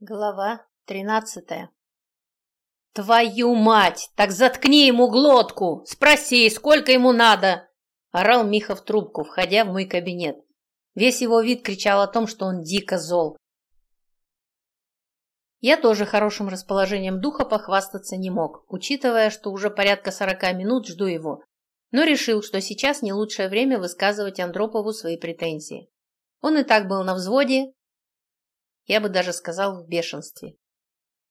Глава тринадцатая «Твою мать! Так заткни ему глотку! Спроси, сколько ему надо!» Орал Миха в трубку, входя в мой кабинет. Весь его вид кричал о том, что он дико зол. Я тоже хорошим расположением духа похвастаться не мог, учитывая, что уже порядка сорока минут жду его, но решил, что сейчас не лучшее время высказывать Андропову свои претензии. Он и так был на взводе, я бы даже сказал в бешенстве.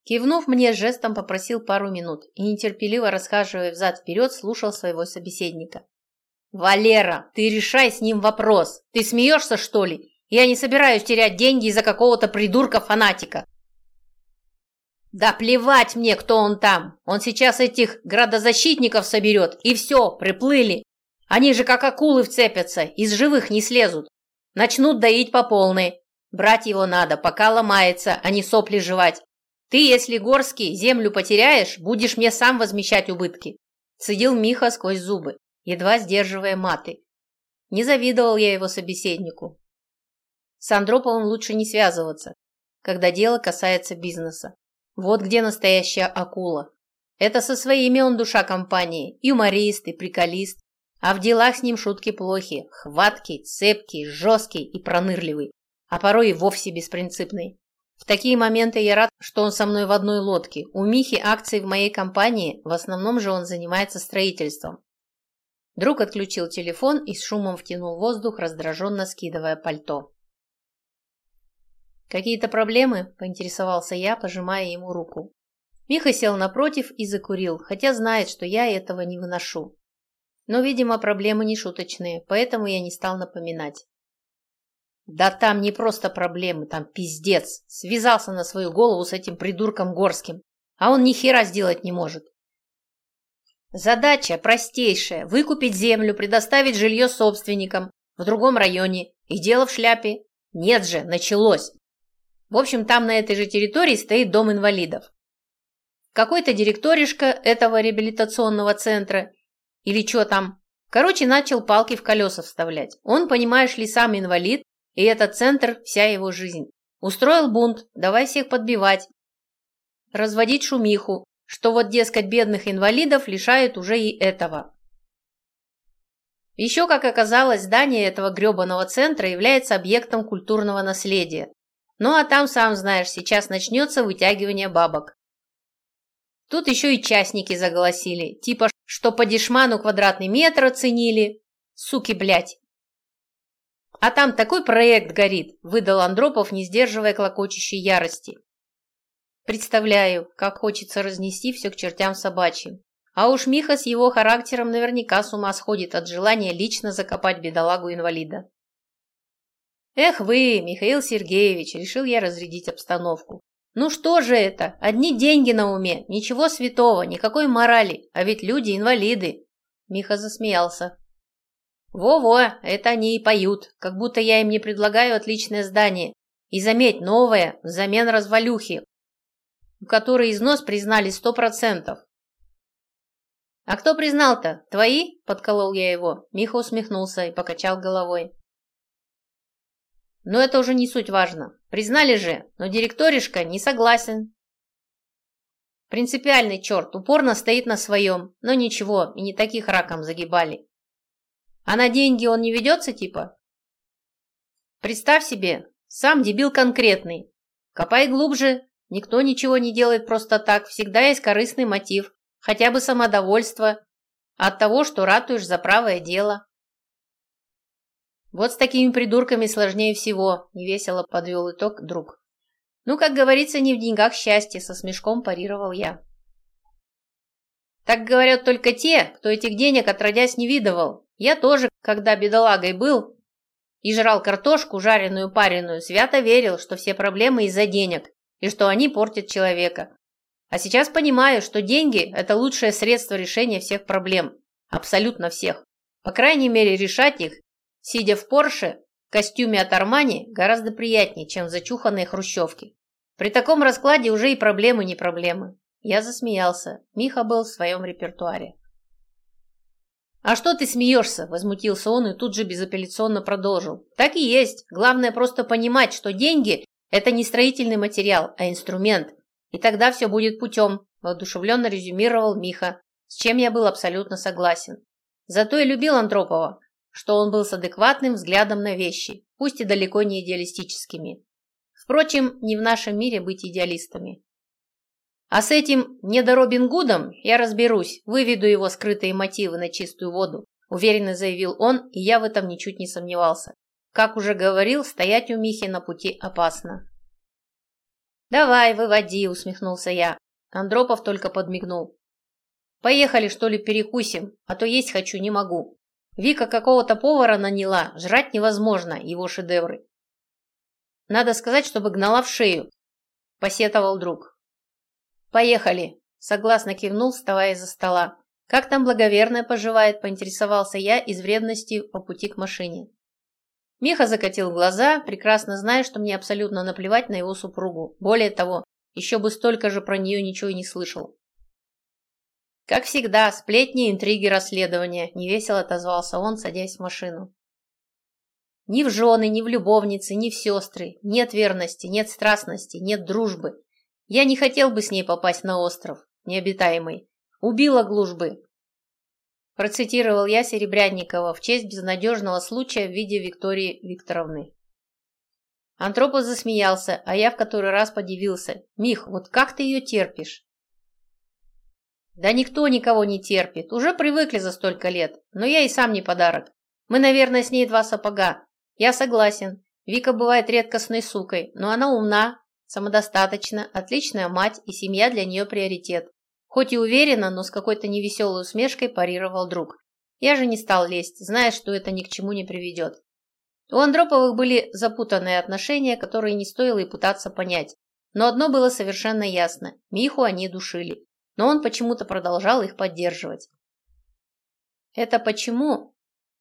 Кивнув мне, жестом попросил пару минут и, нетерпеливо расхаживая взад-вперед, слушал своего собеседника. «Валера, ты решай с ним вопрос. Ты смеешься, что ли? Я не собираюсь терять деньги из-за какого-то придурка-фанатика». «Да плевать мне, кто он там. Он сейчас этих градозащитников соберет, и все, приплыли. Они же как акулы вцепятся, из живых не слезут. Начнут доить по полной. Брать его надо, пока ломается, а не сопли жевать. Ты, если Горский землю потеряешь, будешь мне сам возмещать убытки. Цедил Миха сквозь зубы, едва сдерживая маты. Не завидовал я его собеседнику. С Андроповым лучше не связываться, когда дело касается бизнеса. Вот где настоящая акула. Это со своими он душа компании, юморист и приколист, а в делах с ним шутки плохи, хваткий, цепкий, жесткий и пронырливый а порой и вовсе беспринципный. В такие моменты я рад, что он со мной в одной лодке. У Михи акции в моей компании, в основном же он занимается строительством. Друг отключил телефон и с шумом втянул воздух, раздраженно скидывая пальто. «Какие-то проблемы?» – поинтересовался я, пожимая ему руку. Миха сел напротив и закурил, хотя знает, что я этого не выношу. Но, видимо, проблемы не шуточные, поэтому я не стал напоминать. Да там не просто проблемы, там пиздец. Связался на свою голову с этим придурком Горским, а он ни хера сделать не может. Задача простейшая – выкупить землю, предоставить жилье собственникам в другом районе. И дело в шляпе. Нет же, началось. В общем, там на этой же территории стоит дом инвалидов. Какой-то директоришка этого реабилитационного центра или что там, короче, начал палки в колеса вставлять. Он, понимаешь ли, сам инвалид, и этот центр – вся его жизнь. Устроил бунт, давай всех подбивать. Разводить шумиху, что вот, дескать, бедных инвалидов лишают уже и этого. Еще, как оказалось, здание этого гребаного центра является объектом культурного наследия. Ну а там, сам знаешь, сейчас начнется вытягивание бабок. Тут еще и частники заголосили, типа, что по дешману квадратный метр оценили. Суки, блядь. «А там такой проект горит», – выдал Андропов, не сдерживая клокочущей ярости. Представляю, как хочется разнести все к чертям собачьим. А уж Миха с его характером наверняка с ума сходит от желания лично закопать бедолагу-инвалида. «Эх вы, Михаил Сергеевич!» – решил я разрядить обстановку. «Ну что же это? Одни деньги на уме, ничего святого, никакой морали, а ведь люди инвалиды!» Миха засмеялся. Во-во, это они и поют, как будто я им не предлагаю отличное здание. И заметь, новое, взамен развалюхи, у которой износ признали сто процентов. «А кто признал-то? Твои?» – подколол я его. Миха усмехнулся и покачал головой. «Но это уже не суть важно. Признали же, но директоришка не согласен. Принципиальный черт, упорно стоит на своем, но ничего, и не таких раком загибали. А на деньги он не ведется, типа? Представь себе, сам дебил конкретный. Копай глубже, никто ничего не делает просто так, всегда есть корыстный мотив, хотя бы самодовольство от того, что ратуешь за правое дело. Вот с такими придурками сложнее всего, невесело подвел итог друг. Ну, как говорится, не в деньгах счастье, со смешком парировал я. Так говорят только те, кто этих денег отродясь не видывал, я тоже, когда бедолагой был и жрал картошку, жареную, пареную, свято верил, что все проблемы из-за денег и что они портят человека. А сейчас понимаю, что деньги – это лучшее средство решения всех проблем. Абсолютно всех. По крайней мере, решать их, сидя в Порше, в костюме от Армани, гораздо приятнее, чем в зачуханной хрущевке. При таком раскладе уже и проблемы не проблемы. Я засмеялся. Миха был в своем репертуаре. «А что ты смеешься?» – возмутился он и тут же безапелляционно продолжил. «Так и есть. Главное просто понимать, что деньги Это не строительный материал, а инструмент. И тогда все будет путем, воодушевленно резюмировал Миха, с чем я был абсолютно согласен. Зато и любил Андропова, что он был с адекватным взглядом на вещи, пусть и далеко не идеалистическими. Впрочем, не в нашем мире быть идеалистами. А с этим недоробин Гудом я разберусь, выведу его скрытые мотивы на чистую воду, уверенно заявил он, и я в этом ничуть не сомневался. Как уже говорил, стоять у Михи на пути опасно. «Давай, выводи», — усмехнулся я. Андропов только подмигнул. «Поехали, что ли, перекусим, а то есть хочу, не могу. Вика какого-то повара наняла, жрать невозможно, его шедевры. Надо сказать, чтобы гнала в шею», — посетовал друг. «Поехали!» – согласно кивнул, вставая из-за стола. «Как там благоверная поживает?» – поинтересовался я из вредности по пути к машине. Миха закатил глаза, прекрасно зная, что мне абсолютно наплевать на его супругу. Более того, еще бы столько же про нее ничего и не слышал. «Как всегда, сплетни, интриги, расследования», – невесело отозвался он, садясь в машину. Ни в жены, ни в любовницы, ни в сестры. Нет верности, нет страстности, нет дружбы. Я не хотел бы с ней попасть на остров, необитаемый. Убила глушбы. Процитировал я Серебрянникова в честь безнадежного случая в виде Виктории Викторовны. Антропов засмеялся, а я в который раз подивился. «Мих, вот как ты ее терпишь?» «Да никто никого не терпит. Уже привыкли за столько лет. Но я и сам не подарок. Мы, наверное, с ней два сапога. Я согласен. Вика бывает редкостной сукой, но она умна, Самодостаточна, отличная мать и семья для нее приоритет. Хоть и уверенно, но с какой-то невеселой усмешкой парировал друг. Я же не стал лезть, зная, что это ни к чему не приведет. У Андроповых были запутанные отношения, которые не стоило и пытаться понять. Но одно было совершенно ясно – Миху они душили. Но он почему-то продолжал их поддерживать. Это почему?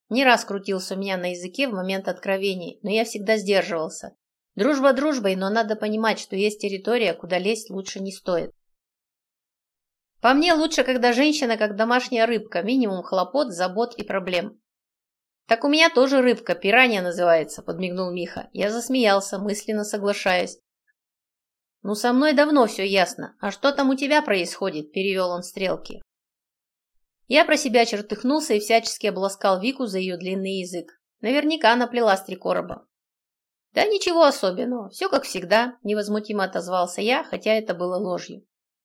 Не раз крутился у меня на языке в момент откровений, но я всегда сдерживался. Дружба дружбой, но надо понимать, что есть территория, куда лезть лучше не стоит. По мне лучше, когда женщина как домашняя рыбка, минимум хлопот, забот и проблем. Так у меня тоже рыбка, пиранья называется, подмигнул Миха. Я засмеялся, мысленно соглашаясь. Ну, со мной давно все ясно. А что там у тебя происходит? Перевел он стрелки. Я про себя чертыхнулся и всячески обласкал Вику за ее длинный язык. Наверняка наплела с три короба. «Да ничего особенного, все как всегда», – невозмутимо отозвался я, хотя это было ложью.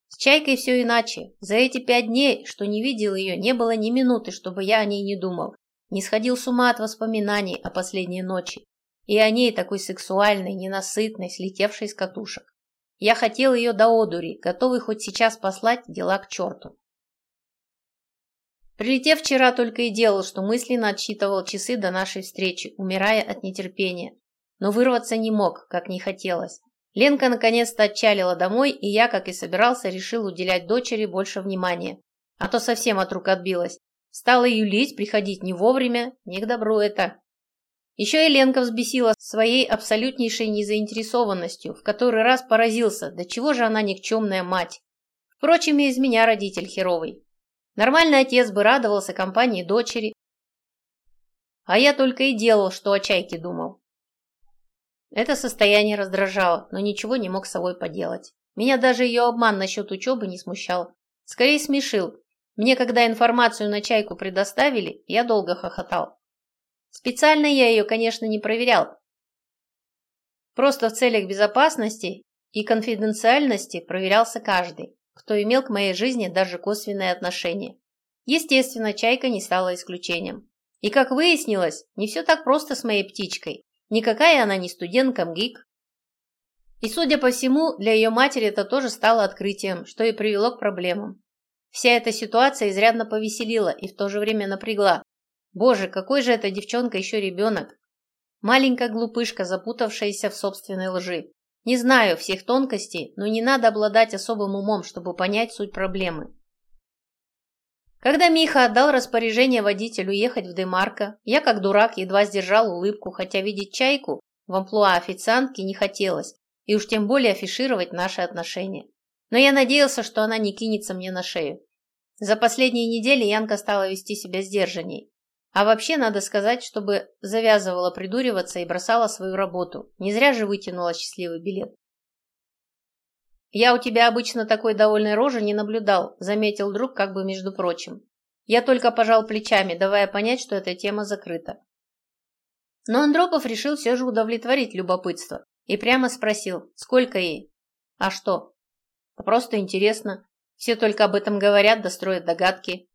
С Чайкой все иначе. За эти пять дней, что не видел ее, не было ни минуты, чтобы я о ней не думал. Не сходил с ума от воспоминаний о последней ночи. И о ней такой сексуальной, ненасытной, слетевшей с катушек. Я хотел ее до одури, готовый хоть сейчас послать дела к черту. Прилетев вчера, только и делал, что мысленно отсчитывал часы до нашей встречи, умирая от нетерпения но вырваться не мог, как не хотелось. Ленка наконец-то отчалила домой, и я, как и собирался, решил уделять дочери больше внимания. А то совсем от рук отбилась. Стала юлить, приходить не вовремя, не к добру это. Еще и Ленка взбесила своей абсолютнейшей незаинтересованностью, в который раз поразился, до чего же она никчемная мать. Впрочем, и из меня родитель херовый. Нормальный отец бы радовался компании дочери. А я только и делал, что о чайке думал. Это состояние раздражало, но ничего не мог с собой поделать. Меня даже ее обман насчет учебы не смущал. Скорее смешил. Мне, когда информацию на чайку предоставили, я долго хохотал. Специально я ее, конечно, не проверял. Просто в целях безопасности и конфиденциальности проверялся каждый, кто имел к моей жизни даже косвенное отношение. Естественно, чайка не стала исключением. И, как выяснилось, не все так просто с моей птичкой. Никакая она не студентка МГИК. И, судя по всему, для ее матери это тоже стало открытием, что и привело к проблемам. Вся эта ситуация изрядно повеселила и в то же время напрягла. Боже, какой же эта девчонка еще ребенок? Маленькая глупышка, запутавшаяся в собственной лжи. Не знаю всех тонкостей, но не надо обладать особым умом, чтобы понять суть проблемы. Когда Миха отдал распоряжение водителю ехать в Демарко, я, как дурак, едва сдержал улыбку, хотя видеть чайку в амплуа официантки не хотелось, и уж тем более афишировать наши отношения. Но я надеялся, что она не кинется мне на шею. За последние недели Янка стала вести себя сдержанней. А вообще, надо сказать, чтобы завязывала придуриваться и бросала свою работу. Не зря же вытянула счастливый билет. «Я у тебя обычно такой довольной рожи не наблюдал», заметил друг как бы между прочим. Я только пожал плечами, давая понять, что эта тема закрыта. Но Андропов решил все же удовлетворить любопытство и прямо спросил, сколько ей? А что? Просто интересно. Все только об этом говорят, достроят да догадки.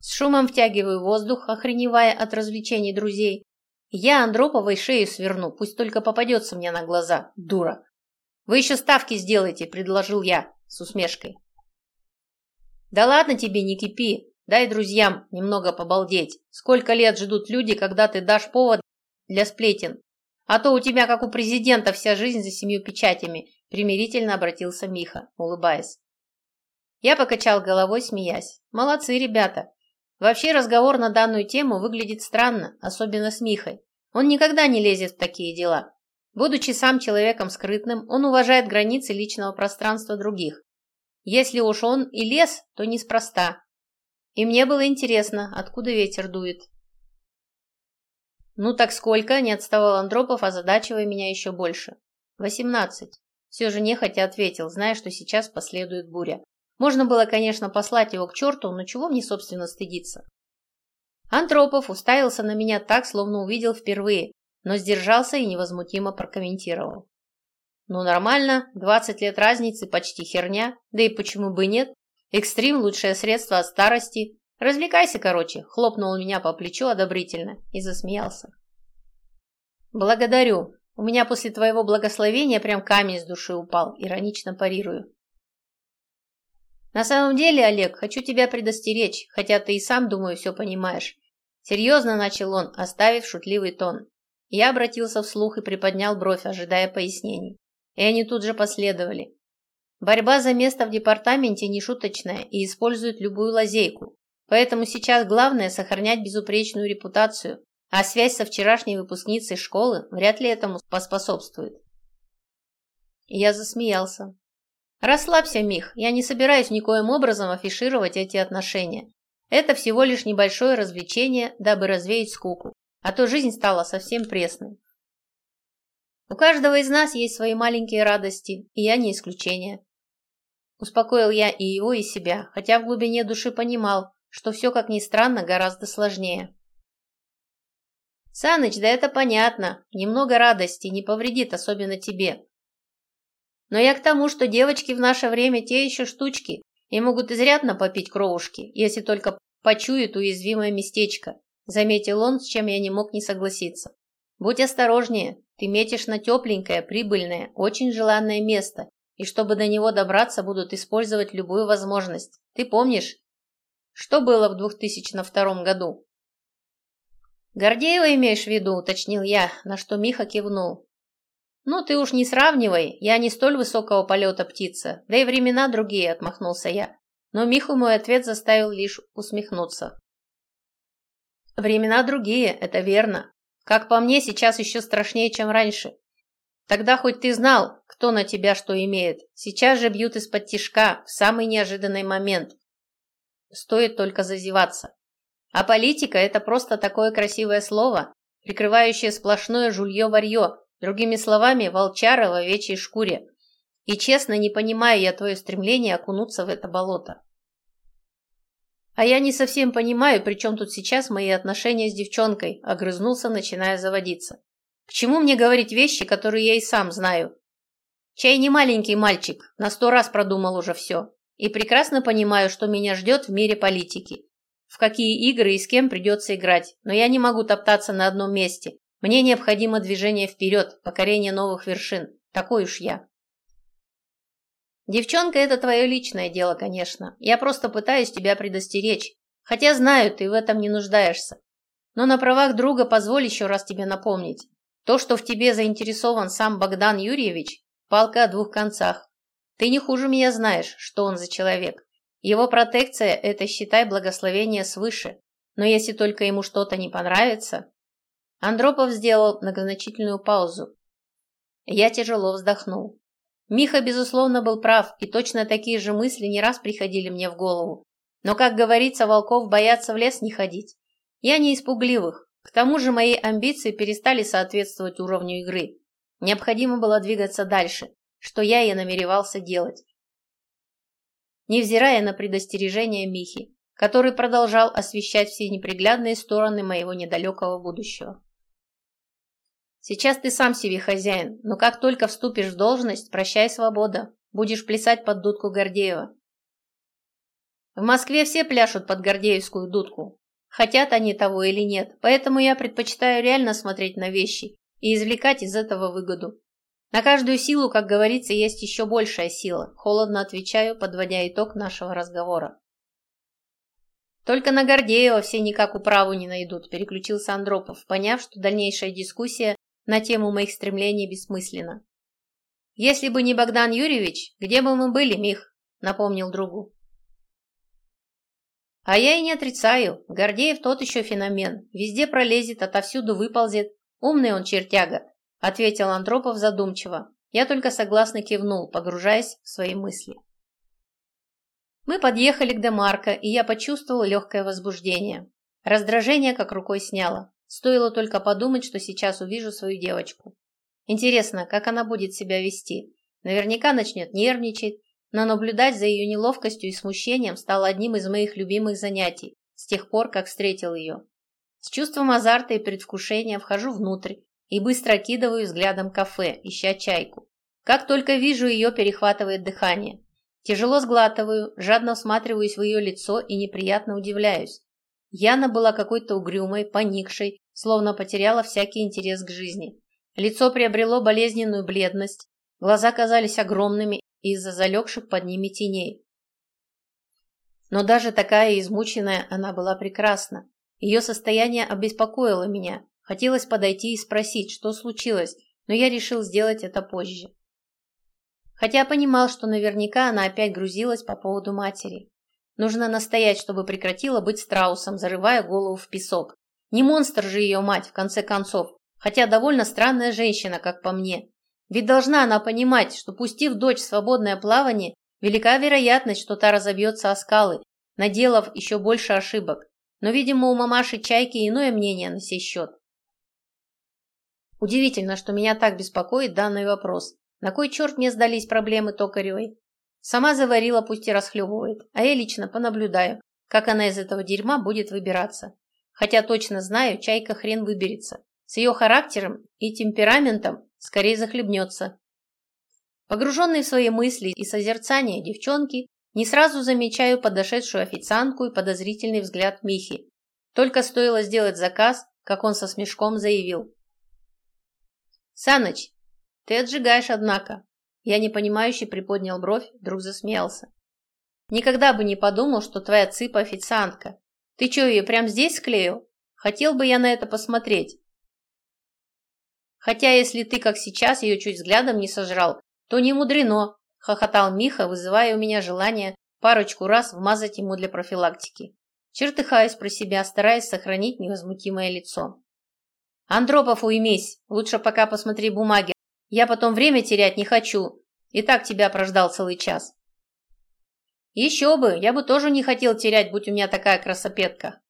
С шумом втягиваю воздух, охреневая от развлечений друзей. Я Андроповой шею сверну, пусть только попадется мне на глаза, дура. Вы еще ставки сделайте, предложил я с усмешкой. Да ладно тебе, не кипи. Дай друзьям немного побалдеть. Сколько лет ждут люди, когда ты дашь повод для сплетен. А то у тебя, как у президента, вся жизнь за семью печатями, примирительно обратился Миха, улыбаясь. Я покачал головой, смеясь. Молодцы, ребята. Вообще разговор на данную тему выглядит странно, особенно с Михой. Он никогда не лезет в такие дела. Будучи сам человеком скрытным, он уважает границы личного пространства других. Если уж он и лез, то неспроста. И мне было интересно, откуда ветер дует. «Ну так сколько?» – не отставал Андропов, озадачивая меня еще больше. «Восемнадцать». Все же нехотя ответил, зная, что сейчас последует буря. Можно было, конечно, послать его к черту, но чего мне, собственно, стыдиться? Антропов уставился на меня так, словно увидел впервые, но сдержался и невозмутимо прокомментировал. Ну нормально, 20 лет разницы, почти херня, да и почему бы нет? Экстрим – лучшее средство от старости. Развлекайся, короче, хлопнул меня по плечу одобрительно и засмеялся. Благодарю, у меня после твоего благословения прям камень с души упал, иронично парирую. На самом деле, Олег, хочу тебя предостеречь, хотя ты и сам, думаю, все понимаешь. Серьезно начал он, оставив шутливый тон. Я обратился вслух и приподнял бровь, ожидая пояснений. И они тут же последовали. Борьба за место в департаменте не шуточная и использует любую лазейку. Поэтому сейчас главное сохранять безупречную репутацию, а связь со вчерашней выпускницей школы вряд ли этому поспособствует. Я засмеялся. Расслабься, Мих, я не собираюсь никоим образом афишировать эти отношения. Это всего лишь небольшое развлечение, дабы развеять скуку, а то жизнь стала совсем пресной. У каждого из нас есть свои маленькие радости, и я не исключение. Успокоил я и его, и себя, хотя в глубине души понимал, что все, как ни странно, гораздо сложнее. «Саныч, да это понятно. Немного радости не повредит, особенно тебе. Но я к тому, что девочки в наше время те еще штучки и могут изрядно попить кровушки, если только почуют уязвимое местечко, заметил он, с чем я не мог не согласиться. Будь осторожнее, ты метишь на тепленькое, прибыльное, очень желанное место, и чтобы до него добраться, будут использовать любую возможность. Ты помнишь, что было в 2002 году? Гордеева имеешь в виду, уточнил я, на что Миха кивнул. «Ну, ты уж не сравнивай, я не столь высокого полета птица, да и времена другие», — отмахнулся я. Но Миху мой ответ заставил лишь усмехнуться. «Времена другие, это верно. Как по мне, сейчас еще страшнее, чем раньше. Тогда хоть ты знал, кто на тебя что имеет. Сейчас же бьют из-под тишка в самый неожиданный момент. Стоит только зазеваться. А политика – это просто такое красивое слово, прикрывающее сплошное жулье-варье, Другими словами, волчара в овечьей шкуре. И честно, не понимаю я твое стремление окунуться в это болото. А я не совсем понимаю, при чем тут сейчас мои отношения с девчонкой, огрызнулся, начиная заводиться. К чему мне говорить вещи, которые я и сам знаю? Чай не маленький мальчик, на сто раз продумал уже все. И прекрасно понимаю, что меня ждет в мире политики. В какие игры и с кем придется играть, но я не могу топтаться на одном месте, мне необходимо движение вперед, покорение новых вершин. Такой уж я. Девчонка, это твое личное дело, конечно. Я просто пытаюсь тебя предостеречь. Хотя знаю, ты в этом не нуждаешься. Но на правах друга позволь еще раз тебе напомнить. То, что в тебе заинтересован сам Богдан Юрьевич, палка о двух концах. Ты не хуже меня знаешь, что он за человек. Его протекция – это, считай, благословение свыше. Но если только ему что-то не понравится, Андропов сделал многозначительную паузу. Я тяжело вздохнул. Миха, безусловно, был прав, и точно такие же мысли не раз приходили мне в голову. Но, как говорится, волков боятся в лес не ходить. Я не испугливых. К тому же мои амбиции перестали соответствовать уровню игры. Необходимо было двигаться дальше, что я и намеревался делать. Невзирая на предостережение Михи, который продолжал освещать все неприглядные стороны моего недалекого будущего. Сейчас ты сам себе хозяин, но как только вступишь в должность, прощай свобода, будешь плясать под дудку Гордеева. В Москве все пляшут под Гордеевскую дудку, хотят они того или нет, поэтому я предпочитаю реально смотреть на вещи и извлекать из этого выгоду. На каждую силу, как говорится, есть еще большая сила, холодно отвечаю, подводя итог нашего разговора. Только на Гордеева все никак управу не найдут, переключился Андропов, поняв, что дальнейшая дискуссия на тему моих стремлений бессмысленна. Если бы не Богдан Юрьевич, где бы мы были, Мих? Напомнил другу. А я и не отрицаю, Гордеев тот еще феномен, везде пролезет, отовсюду выползет, умный он чертяга, ответил Андропов задумчиво. Я только согласно кивнул, погружаясь в свои мысли. Мы подъехали к Демарко, и я почувствовал легкое возбуждение. Раздражение как рукой сняло. Стоило только подумать, что сейчас увижу свою девочку. Интересно, как она будет себя вести? Наверняка начнет нервничать, но наблюдать за ее неловкостью и смущением стало одним из моих любимых занятий с тех пор, как встретил ее. С чувством азарта и предвкушения вхожу внутрь и быстро окидываю взглядом кафе, ища чайку. Как только вижу ее, перехватывает дыхание. Тяжело сглатываю, жадно всматриваюсь в ее лицо и неприятно удивляюсь. Яна была какой-то угрюмой, поникшей, словно потеряла всякий интерес к жизни. Лицо приобрело болезненную бледность, глаза казались огромными из-за залегших под ними теней. Но даже такая измученная она была прекрасна. Ее состояние обеспокоило меня. Хотелось подойти и спросить, что случилось, но я решил сделать это позже хотя понимал, что наверняка она опять грузилась по поводу матери. Нужно настоять, чтобы прекратила быть страусом, зарывая голову в песок. Не монстр же ее мать, в конце концов, хотя довольно странная женщина, как по мне. Ведь должна она понимать, что пустив дочь в свободное плавание, велика вероятность, что та разобьется о скалы, наделав еще больше ошибок. Но, видимо, у мамаши Чайки иное мнение на сей счет. Удивительно, что меня так беспокоит данный вопрос. На кой черт мне сдались проблемы Токаревой? Сама заварила, пусть и расхлебывает, а я лично понаблюдаю, как она из этого дерьма будет выбираться. Хотя точно знаю, чайка хрен выберется. С ее характером и темпераментом скорее захлебнется. Погруженный в свои мысли и созерцания девчонки, не сразу замечаю подошедшую официантку и подозрительный взгляд Михи. Только стоило сделать заказ, как он со смешком заявил. «Саныч, ты отжигаешь, однако. Я непонимающе приподнял бровь, вдруг засмеялся. Никогда бы не подумал, что твоя цыпа официантка. Ты что, ее прямо здесь склеил? Хотел бы я на это посмотреть. Хотя, если ты, как сейчас, ее чуть взглядом не сожрал, то не мудрено, хохотал Миха, вызывая у меня желание парочку раз вмазать ему для профилактики. Чертыхаясь про себя, стараясь сохранить невозмутимое лицо. «Андропов, уймись! Лучше пока посмотри бумаги, я потом время терять не хочу. И так тебя прождал целый час. Еще бы, я бы тоже не хотел терять, будь у меня такая красопетка.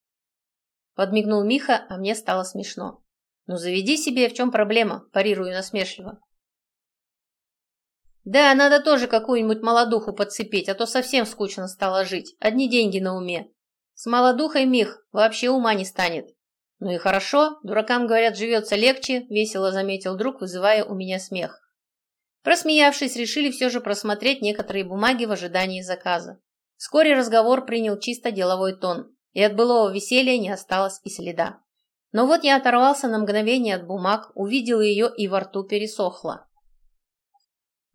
Подмигнул Миха, а мне стало смешно. Ну заведи себе, в чем проблема, парирую насмешливо. Да, надо тоже какую-нибудь молодуху подцепить, а то совсем скучно стало жить. Одни деньги на уме. С молодухой, Мих, вообще ума не станет. «Ну и хорошо, дуракам, говорят, живется легче», – весело заметил друг, вызывая у меня смех. Просмеявшись, решили все же просмотреть некоторые бумаги в ожидании заказа. Вскоре разговор принял чисто деловой тон, и от былого веселья не осталось и следа. Но вот я оторвался на мгновение от бумаг, увидел ее и во рту пересохло.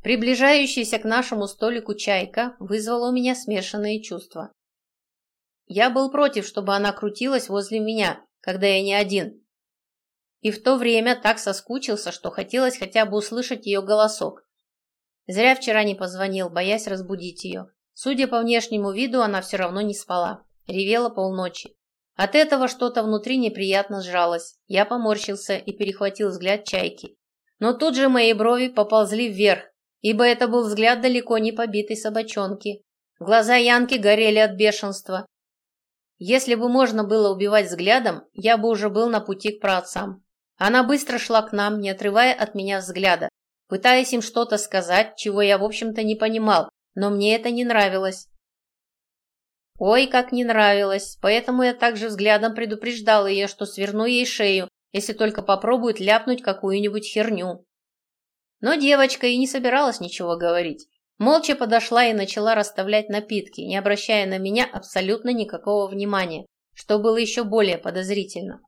Приближающаяся к нашему столику чайка вызвала у меня смешанные чувства. Я был против, чтобы она крутилась возле меня, когда я не один. И в то время так соскучился, что хотелось хотя бы услышать ее голосок. Зря вчера не позвонил, боясь разбудить ее. Судя по внешнему виду, она все равно не спала. Ревела полночи. От этого что-то внутри неприятно сжалось. Я поморщился и перехватил взгляд чайки. Но тут же мои брови поползли вверх, ибо это был взгляд далеко не побитой собачонки. Глаза Янки горели от бешенства, Если бы можно было убивать взглядом, я бы уже был на пути к праотцам. Она быстро шла к нам, не отрывая от меня взгляда, пытаясь им что-то сказать, чего я, в общем-то, не понимал, но мне это не нравилось. Ой, как не нравилось, поэтому я также взглядом предупреждал ее, что сверну ей шею, если только попробует ляпнуть какую-нибудь херню. Но девочка и не собиралась ничего говорить. Молча подошла и начала расставлять напитки, не обращая на меня абсолютно никакого внимания, что было еще более подозрительно.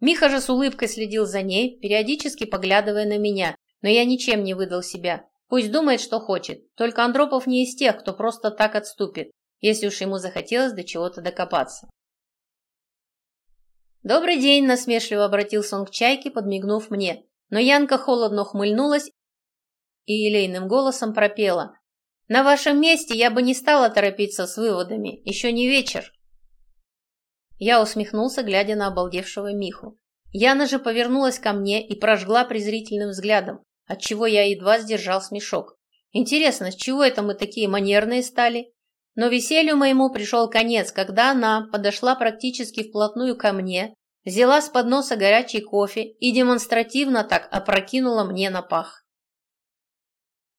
Миха же с улыбкой следил за ней, периодически поглядывая на меня, но я ничем не выдал себя. Пусть думает, что хочет, только Андропов не из тех, кто просто так отступит, если уж ему захотелось до чего-то докопаться. «Добрый день!» – насмешливо обратился он к чайке, подмигнув мне, но Янка холодно ухмыльнулась и елейным голосом пропела. «На вашем месте я бы не стала торопиться с выводами, еще не вечер». Я усмехнулся, глядя на обалдевшего Миху. Яна же повернулась ко мне и прожгла презрительным взглядом, отчего я едва сдержал смешок. Интересно, с чего это мы такие манерные стали? Но веселью моему пришел конец, когда она подошла практически вплотную ко мне, взяла с подноса горячий кофе и демонстративно так опрокинула мне на пах.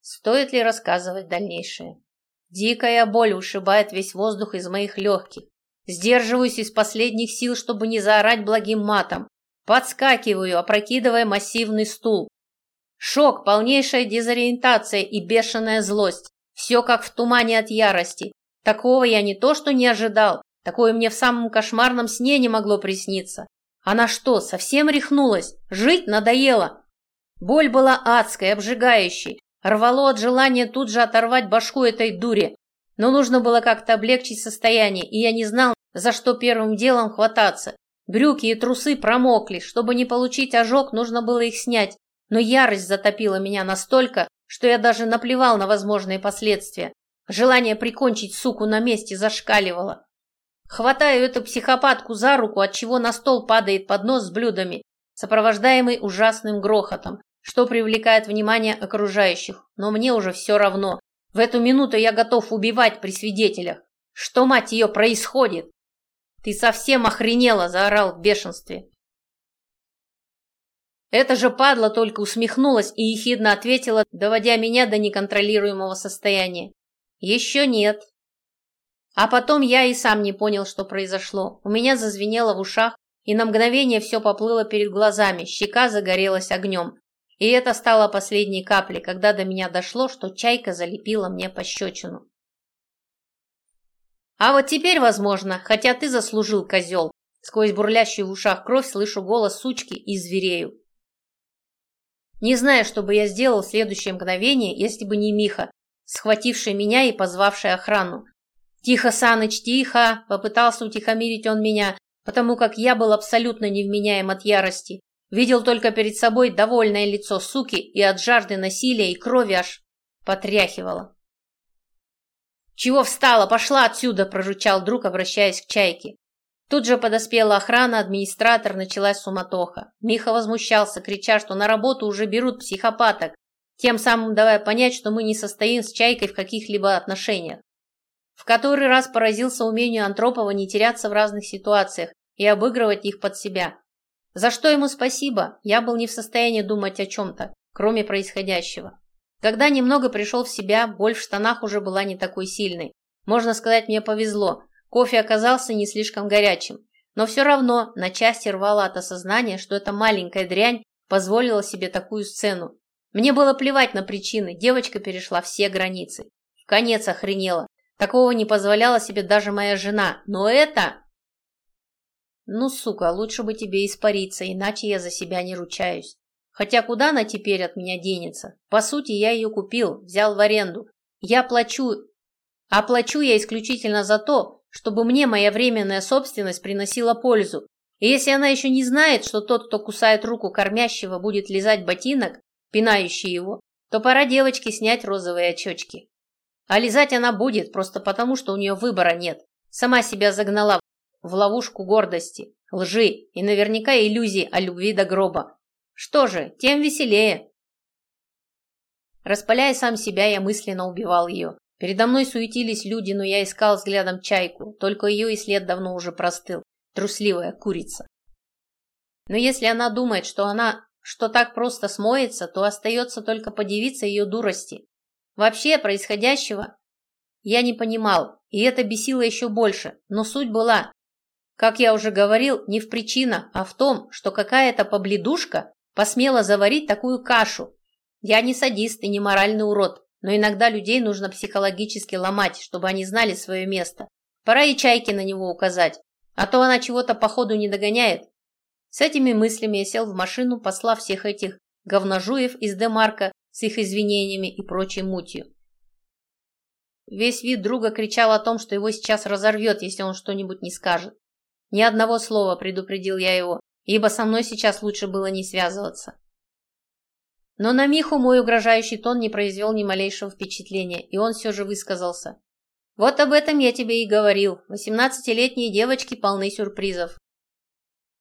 Стоит ли рассказывать дальнейшее? Дикая боль ушибает весь воздух из моих легких. Сдерживаюсь из последних сил, чтобы не заорать благим матом. Подскакиваю, опрокидывая массивный стул. Шок, полнейшая дезориентация и бешеная злость. Все как в тумане от ярости. Такого я не то что не ожидал, такое мне в самом кошмарном сне не могло присниться. Она что, совсем рехнулась? Жить надоело? Боль была адской, обжигающей. Рвало от желания тут же оторвать башку этой дуре. Но нужно было как-то облегчить состояние, и я не знал, за что первым делом хвататься. Брюки и трусы промокли. Чтобы не получить ожог, нужно было их снять. Но ярость затопила меня настолько, что я даже наплевал на возможные последствия. Желание прикончить суку на месте зашкаливало. Хватаю эту психопатку за руку, от чего на стол падает поднос с блюдами, сопровождаемый ужасным грохотом, что привлекает внимание окружающих. Но мне уже все равно. В эту минуту я готов убивать при свидетелях. Что, мать ее, происходит? Ты совсем охренела, заорал в бешенстве. Эта же падла только усмехнулась и ехидно ответила, доводя меня до неконтролируемого состояния. Еще нет. А потом я и сам не понял, что произошло. У меня зазвенело в ушах, и на мгновение все поплыло перед глазами, щека загорелась огнем. И это стало последней каплей, когда до меня дошло, что чайка залепила мне пощечину. А вот теперь, возможно, хотя ты заслужил, козел. Сквозь бурлящую в ушах кровь слышу голос сучки и зверею. Не знаю, что бы я сделал в следующее мгновение, если бы не Миха, схвативший меня и позвавший охрану. «Тихо, Саныч, тихо!» – попытался утихомирить он меня, потому как я был абсолютно невменяем от ярости. Видел только перед собой довольное лицо суки и от жажды насилия и крови аж потряхивало. «Чего встала? Пошла отсюда!» – прорычал друг, обращаясь к чайке. Тут же подоспела охрана, администратор, началась суматоха. Миха возмущался, крича, что на работу уже берут психопаток, тем самым давая понять, что мы не состоим с Чайкой в каких-либо отношениях. В который раз поразился умению Антропова не теряться в разных ситуациях и обыгрывать их под себя. За что ему спасибо, я был не в состоянии думать о чем-то, кроме происходящего. Когда немного пришел в себя, боль в штанах уже была не такой сильной. Можно сказать, мне повезло, кофе оказался не слишком горячим. Но все равно на части рвало от осознания, что эта маленькая дрянь позволила себе такую сцену, мне было плевать на причины, девочка перешла все границы. В конец охренела. Такого не позволяла себе даже моя жена. Но это... Ну, сука, лучше бы тебе испариться, иначе я за себя не ручаюсь. Хотя куда она теперь от меня денется? По сути, я ее купил, взял в аренду. Я плачу... А плачу я исключительно за то, чтобы мне моя временная собственность приносила пользу. И если она еще не знает, что тот, кто кусает руку кормящего, будет лизать ботинок, пинающий его, то пора девочке снять розовые очечки. А лизать она будет просто потому, что у нее выбора нет. Сама себя загнала в ловушку гордости, лжи и наверняка иллюзий о любви до гроба. Что же, тем веселее. Распаляя сам себя, я мысленно убивал ее. Передо мной суетились люди, но я искал взглядом чайку, только ее и след давно уже простыл. Трусливая курица. Но если она думает, что она что так просто смоется, то остается только подивиться ее дурости. Вообще происходящего я не понимал, и это бесило еще больше, но суть была, как я уже говорил, не в причинах, а в том, что какая-то побледушка посмела заварить такую кашу. Я не садист и не моральный урод, но иногда людей нужно психологически ломать, чтобы они знали свое место. Пора и чайке на него указать, а то она чего-то походу не догоняет. С этими мыслями я сел в машину, послав всех этих говножуев из Демарка с их извинениями и прочей мутью. Весь вид друга кричал о том, что его сейчас разорвет, если он что-нибудь не скажет. Ни одного слова предупредил я его, ибо со мной сейчас лучше было не связываться. Но на Миху мой угрожающий тон не произвел ни малейшего впечатления, и он все же высказался. «Вот об этом я тебе и говорил. Восемнадцатилетние девочки полны сюрпризов».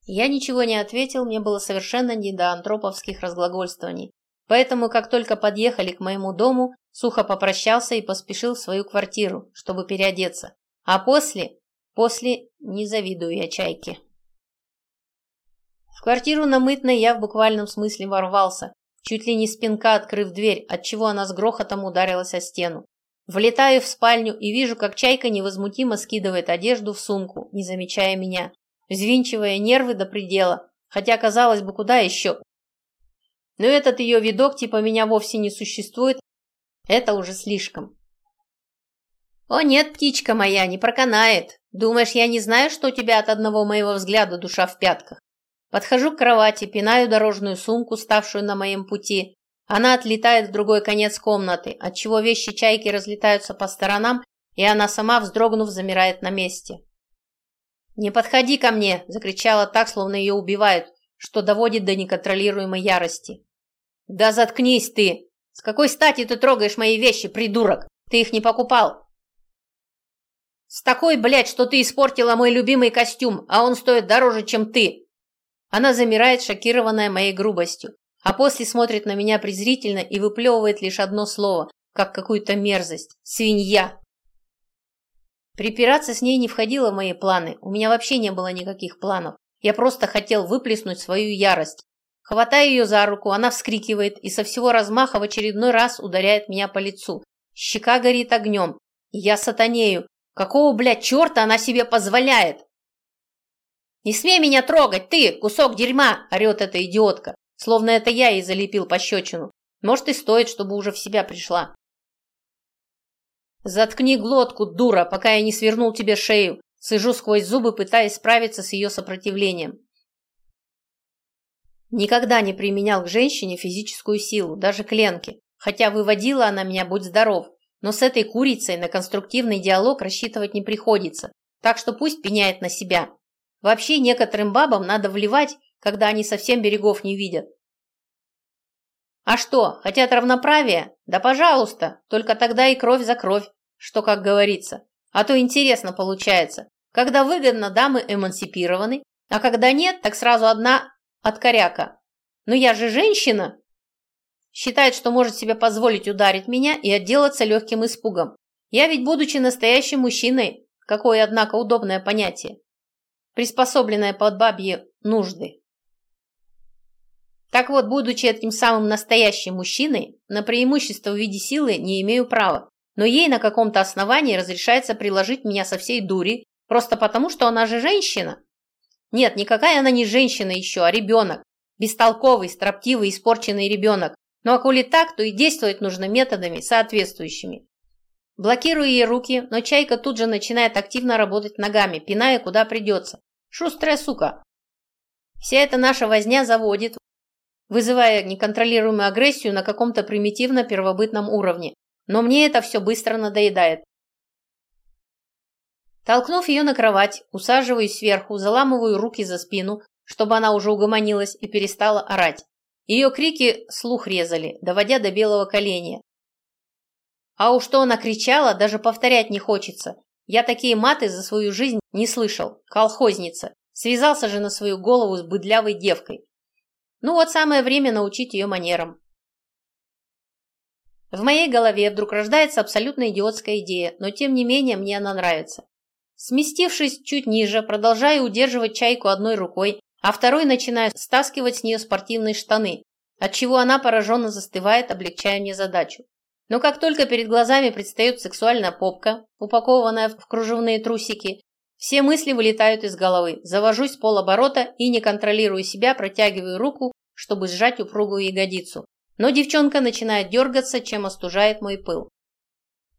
Я ничего не ответил, мне было совершенно не до антроповских разглагольствований. Поэтому, как только подъехали к моему дому, сухо попрощался и поспешил в свою квартиру, чтобы переодеться. А после, после не завидую я чайке. В квартиру на Мытной я в буквальном смысле ворвался, чуть ли не спинка открыв дверь, отчего она с грохотом ударилась о стену. Влетаю в спальню и вижу, как чайка невозмутимо скидывает одежду в сумку, не замечая меня, взвинчивая нервы до предела, хотя, казалось бы, куда еще. Но этот ее видок типа меня вовсе не существует, это уже слишком. О нет, птичка моя, не проканает. Думаешь, я не знаю, что у тебя от одного моего взгляда душа в пятках? Подхожу к кровати, пинаю дорожную сумку, ставшую на моем пути. Она отлетает в другой конец комнаты, отчего вещи чайки разлетаются по сторонам, и она сама, вздрогнув, замирает на месте. «Не подходи ко мне!» – закричала так, словно ее убивают, что доводит до неконтролируемой ярости. «Да заткнись ты! С какой стати ты трогаешь мои вещи, придурок? Ты их не покупал!» «С такой, блядь, что ты испортила мой любимый костюм, а он стоит дороже, чем ты!» Она замирает, шокированная моей грубостью, а после смотрит на меня презрительно и выплевывает лишь одно слово, как какую-то мерзость. «Свинья!» Припираться с ней не входило в мои планы, у меня вообще не было никаких планов. Я просто хотел выплеснуть свою ярость. Хватаю ее за руку, она вскрикивает и со всего размаха в очередной раз ударяет меня по лицу. Щека горит огнем. я сатанею. Какого, блядь, черта она себе позволяет? «Не смей меня трогать, ты, кусок дерьма!» – орет эта идиотка. Словно это я ей залепил пощечину. Может и стоит, чтобы уже в себя пришла. «Заткни глотку, дура, пока я не свернул тебе шею!» Сижу сквозь зубы, пытаясь справиться с ее сопротивлением. Никогда не применял к женщине физическую силу, даже к Ленке, хотя выводила она меня «будь здоров», но с этой курицей на конструктивный диалог рассчитывать не приходится, так что пусть пеняет на себя. Вообще некоторым бабам надо вливать, когда они совсем берегов не видят. А что, хотят равноправия? Да пожалуйста, только тогда и кровь за кровь что, как говорится. А то интересно получается. Когда выгодно, дамы эмансипированы, а когда нет, так сразу одна от коряка. Но я же женщина. Считает, что может себе позволить ударить меня и отделаться легким испугом. Я ведь, будучи настоящим мужчиной, какое, однако, удобное понятие, приспособленное под бабьи нужды. Так вот, будучи этим самым настоящим мужчиной, на преимущество в виде силы не имею права но ей на каком-то основании разрешается приложить меня со всей дури, просто потому, что она же женщина. Нет, никакая она не женщина еще, а ребенок. Бестолковый, строптивый, испорченный ребенок. Ну а коли так, то и действовать нужно методами соответствующими. Блокирую ей руки, но чайка тут же начинает активно работать ногами, пиная куда придется. Шустрая сука. Вся эта наша возня заводит, вызывая неконтролируемую агрессию на каком-то примитивно-первобытном уровне, но мне это все быстро надоедает. Толкнув ее на кровать, усаживаюсь сверху, заламываю руки за спину, чтобы она уже угомонилась и перестала орать. Ее крики слух резали, доводя до белого коленя. А уж что она кричала, даже повторять не хочется. Я такие маты за свою жизнь не слышал. Колхозница. Связался же на свою голову с быдлявой девкой. Ну вот самое время научить ее манерам. В моей голове вдруг рождается абсолютно идиотская идея, но тем не менее мне она нравится. Сместившись чуть ниже, продолжаю удерживать чайку одной рукой, а второй начинаю стаскивать с нее спортивные штаны, отчего она пораженно застывает, облегчая мне задачу. Но как только перед глазами предстает сексуальная попка, упакованная в кружевные трусики, все мысли вылетают из головы, завожусь с полоборота и, не контролируя себя, протягиваю руку, чтобы сжать упругую ягодицу. Но девчонка начинает дергаться, чем остужает мой пыл.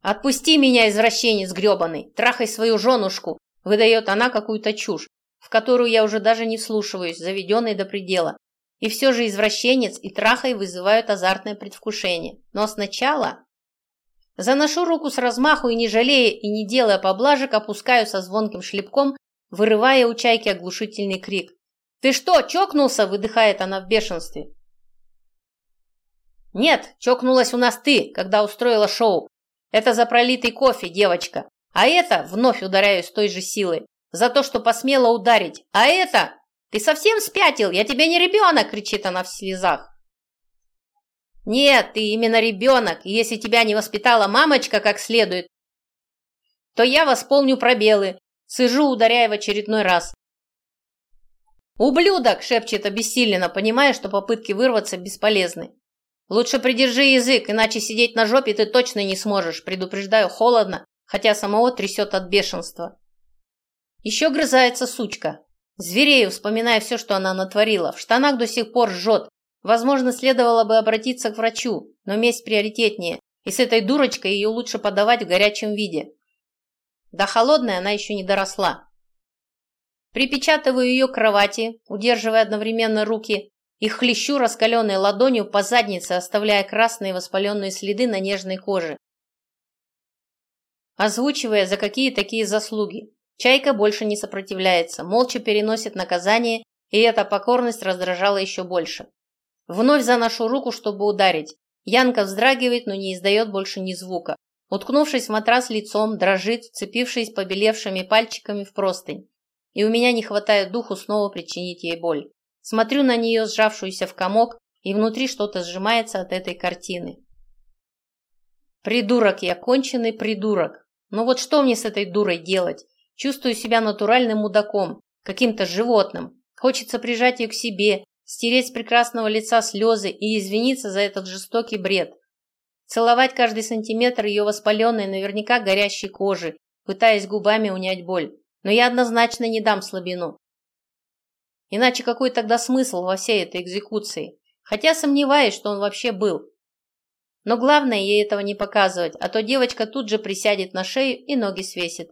«Отпусти меня, извращенец гребаный! Трахай свою женушку!» Выдает она какую-то чушь, в которую я уже даже не вслушиваюсь, заведенной до предела. И все же извращенец и трахай вызывают азартное предвкушение. Но сначала... Заношу руку с размаху и, не жалея и не делая поблажек, опускаю со звонким шлепком, вырывая у чайки оглушительный крик. «Ты что, чокнулся?» – выдыхает она в бешенстве. «Нет, чокнулась у нас ты, когда устроила шоу. Это за пролитый кофе, девочка. А это, вновь ударяю с той же силой, за то, что посмела ударить. А это, ты совсем спятил, я тебе не ребенок!» – кричит она в слезах. «Нет, ты именно ребенок, и если тебя не воспитала мамочка как следует, то я восполню пробелы», – сижу, ударяя в очередной раз. «Ублюдок!» – шепчет обессиленно, понимая, что попытки вырваться бесполезны. «Лучше придержи язык, иначе сидеть на жопе ты точно не сможешь», – предупреждаю холодно, хотя самого трясет от бешенства. Еще грызается сучка. Зверею, вспоминая все, что она натворила. В штанах до сих пор жжет, Возможно, следовало бы обратиться к врачу, но месть приоритетнее, и с этой дурочкой ее лучше подавать в горячем виде. До холодной она еще не доросла. Припечатываю ее к кровати, удерживая одновременно руки, и хлещу раскаленной ладонью по заднице, оставляя красные воспаленные следы на нежной коже. Озвучивая, за какие такие заслуги. Чайка больше не сопротивляется, молча переносит наказание, и эта покорность раздражала еще больше. Вновь заношу руку, чтобы ударить. Янка вздрагивает, но не издает больше ни звука. Уткнувшись в матрас лицом, дрожит, вцепившись побелевшими пальчиками в простынь. И у меня не хватает духу снова причинить ей боль. Смотрю на нее, сжавшуюся в комок, и внутри что-то сжимается от этой картины. Придурок я, конченый придурок. Но вот что мне с этой дурой делать? Чувствую себя натуральным мудаком, каким-то животным. Хочется прижать ее к себе, стереть с прекрасного лица слезы и извиниться за этот жестокий бред. Целовать каждый сантиметр ее воспаленной, наверняка горящей кожи, пытаясь губами унять боль. Но я однозначно не дам слабину. Иначе какой тогда смысл во всей этой экзекуции? Хотя сомневаюсь, что он вообще был. Но главное ей этого не показывать, а то девочка тут же присядет на шею и ноги свесит.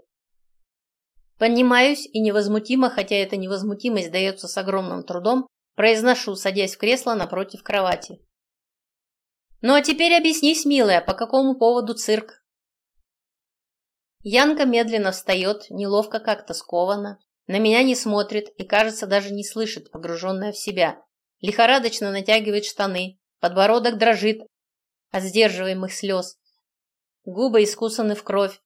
Поднимаюсь и невозмутимо, хотя эта невозмутимость дается с огромным трудом, Произношу, садясь в кресло напротив кровати. «Ну а теперь объяснись, милая, по какому поводу цирк?» Янка медленно встает, неловко как-то скована, на меня не смотрит и, кажется, даже не слышит, погруженная в себя. Лихорадочно натягивает штаны, подбородок дрожит от сдерживаемых слез. Губы искусаны в кровь.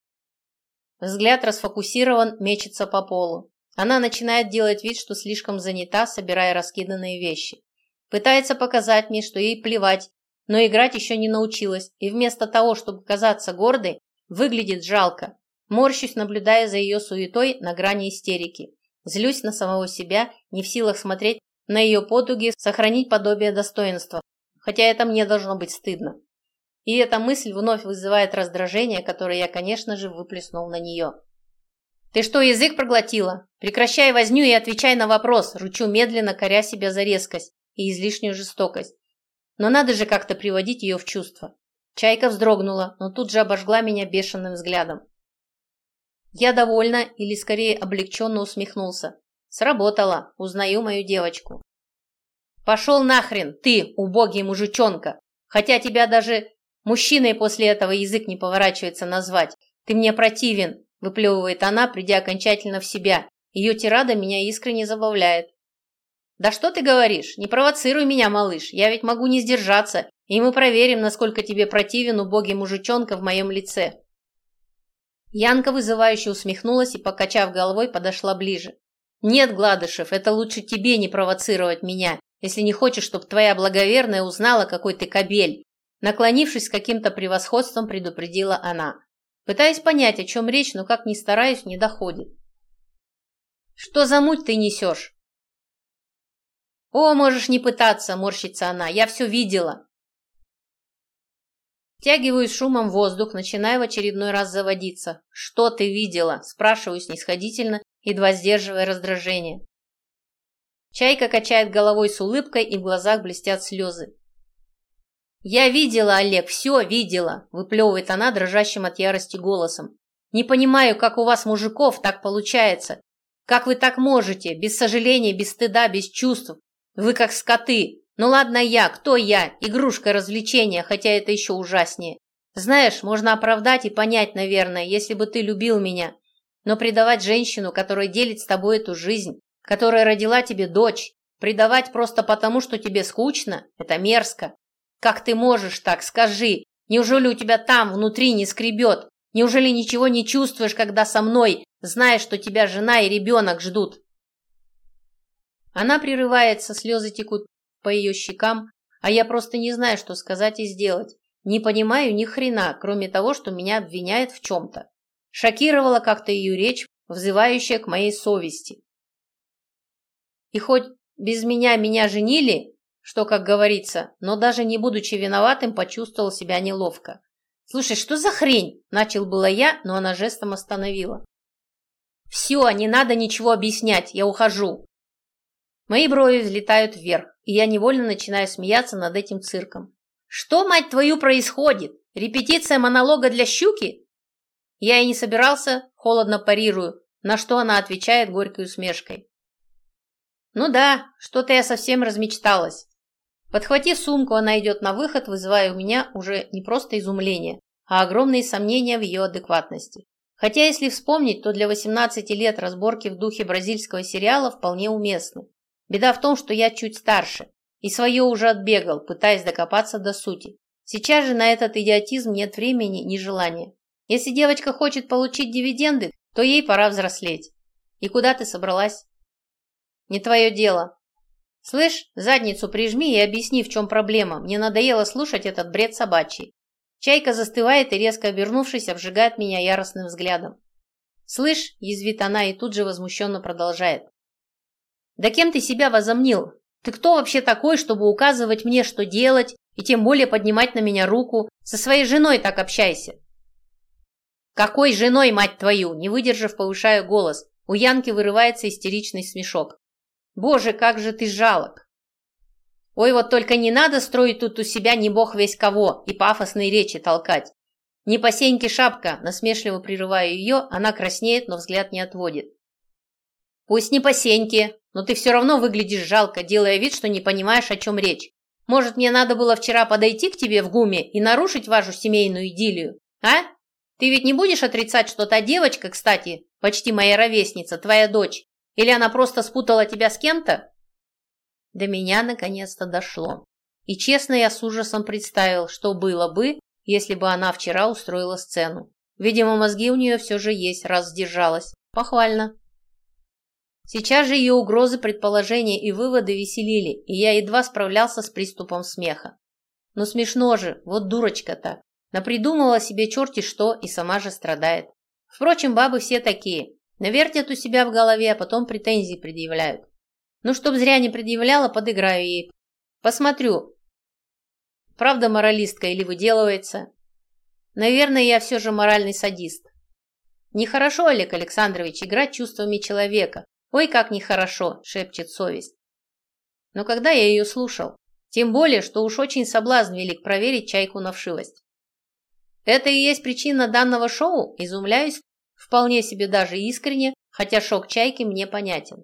Взгляд расфокусирован, мечется по полу. Она начинает делать вид, что слишком занята, собирая раскиданные вещи. Пытается показать мне, что ей плевать, но играть еще не научилась, и вместо того, чтобы казаться гордой, выглядит жалко. Морщусь, наблюдая за ее суетой на грани истерики. Злюсь на самого себя, не в силах смотреть на ее подуги, сохранить подобие достоинства, хотя это мне должно быть стыдно. И эта мысль вновь вызывает раздражение, которое я, конечно же, выплеснул на нее. «Ты что, язык проглотила? Прекращай возню и отвечай на вопрос», ручу медленно, коря себя за резкость и излишнюю жестокость. Но надо же как-то приводить ее в чувство. Чайка вздрогнула, но тут же обожгла меня бешеным взглядом. Я довольна или скорее облегченно усмехнулся. Сработало, узнаю мою девочку. Пошел нахрен, ты, убогий мужичонка! Хотя тебя даже мужчиной после этого язык не поворачивается назвать. Ты мне противен, Выплевывает она, придя окончательно в себя. Ее тирада меня искренне забавляет. «Да что ты говоришь? Не провоцируй меня, малыш. Я ведь могу не сдержаться, и мы проверим, насколько тебе противен убогий мужичонка в моем лице». Янка вызывающе усмехнулась и, покачав головой, подошла ближе. «Нет, Гладышев, это лучше тебе не провоцировать меня, если не хочешь, чтобы твоя благоверная узнала, какой ты кобель. Наклонившись с каким-то превосходством, предупредила она. Пытаясь понять, о чем речь, но как ни стараюсь, не доходит. «Что за муть ты несешь?» «О, можешь не пытаться», — морщится она, — «я все видела». Втягиваю с шумом воздух, начиная в очередной раз заводиться. «Что ты видела?» – спрашиваю снисходительно, едва сдерживая раздражение. Чайка качает головой с улыбкой, и в глазах блестят слезы. «Я видела, Олег, все видела!» – выплевывает она дрожащим от ярости голосом. «Не понимаю, как у вас, мужиков, так получается. Как вы так можете? Без сожаления, без стыда, без чувств. Вы как скоты. Ну ладно я, кто я? Игрушка развлечения, хотя это еще ужаснее. Знаешь, можно оправдать и понять, наверное, если бы ты любил меня. Но предавать женщину, которая делит с тобой эту жизнь, которая родила тебе дочь, предавать просто потому, что тебе скучно, это мерзко. Как ты можешь так, скажи? Неужели у тебя там, внутри, не скребет? Неужели ничего не чувствуешь, когда со мной, зная, что тебя жена и ребенок ждут?» Она прерывается, слезы текут по ее щекам, а я просто не знаю, что сказать и сделать. Не понимаю ни хрена, кроме того, что меня обвиняет в чем-то. Шокировала как-то ее речь, взывающая к моей совести. И хоть без меня меня женили, что, как говорится, но даже не будучи виноватым, почувствовал себя неловко. «Слушай, что за хрень?» – начал было я, но она жестом остановила. «Все, не надо ничего объяснять, я ухожу». Мои брови взлетают вверх, и я невольно начинаю смеяться над этим цирком. «Что, мать твою, происходит? Репетиция монолога для щуки?» Я и не собирался, холодно парирую, на что она отвечает горькой усмешкой. «Ну да, что-то я совсем размечталась. Подхватив сумку, она идет на выход, вызывая у меня уже не просто изумление, а огромные сомнения в ее адекватности. Хотя, если вспомнить, то для 18 лет разборки в духе бразильского сериала вполне уместны. Беда в том, что я чуть старше, и свое уже отбегал, пытаясь докопаться до сути. Сейчас же на этот идиотизм нет времени ни желания. Если девочка хочет получить дивиденды, то ей пора взрослеть. И куда ты собралась? Не твое дело, «Слышь, задницу прижми и объясни, в чем проблема. Мне надоело слушать этот бред собачий». Чайка застывает и, резко обернувшись, обжигает меня яростным взглядом. «Слышь», – язвит она и тут же возмущенно продолжает. «Да кем ты себя возомнил? Ты кто вообще такой, чтобы указывать мне, что делать, и тем более поднимать на меня руку? Со своей женой так общайся». «Какой женой, мать твою?» Не выдержав, повышаю голос. У Янки вырывается истеричный смешок. Боже, как же ты жалок! Ой, вот только не надо строить тут у себя не бог весь кого и пафосные речи толкать. Не по сеньке шапка, насмешливо прерываю ее, она краснеет, но взгляд не отводит. Пусть не по сеньке, но ты все равно выглядишь жалко, делая вид, что не понимаешь, о чем речь. Может, мне надо было вчера подойти к тебе в гуме и нарушить вашу семейную идиллию, а? Ты ведь не будешь отрицать, что та девочка, кстати, почти моя ровесница, твоя дочь, или она просто спутала тебя с кем-то?» До меня наконец-то дошло. И честно я с ужасом представил, что было бы, если бы она вчера устроила сцену. Видимо, мозги у нее все же есть, раз сдержалась. Похвально. Сейчас же ее угрозы, предположения и выводы веселили, и я едва справлялся с приступом смеха. Но смешно же, вот дурочка-то. Напридумала себе черти что и сама же страдает. Впрочем, бабы все такие. Навертят у себя в голове, а потом претензии предъявляют. Ну, чтоб зря не предъявляла, подыграю ей. Посмотрю. Правда моралистка или выделывается? Наверное, я все же моральный садист. Нехорошо, Олег Александрович, играть чувствами человека. Ой, как нехорошо, шепчет совесть. Но когда я ее слушал? Тем более, что уж очень соблазн велик проверить чайку на вшивость. Это и есть причина данного шоу? Изумляюсь Вполне себе даже искренне, хотя шок чайки мне понятен.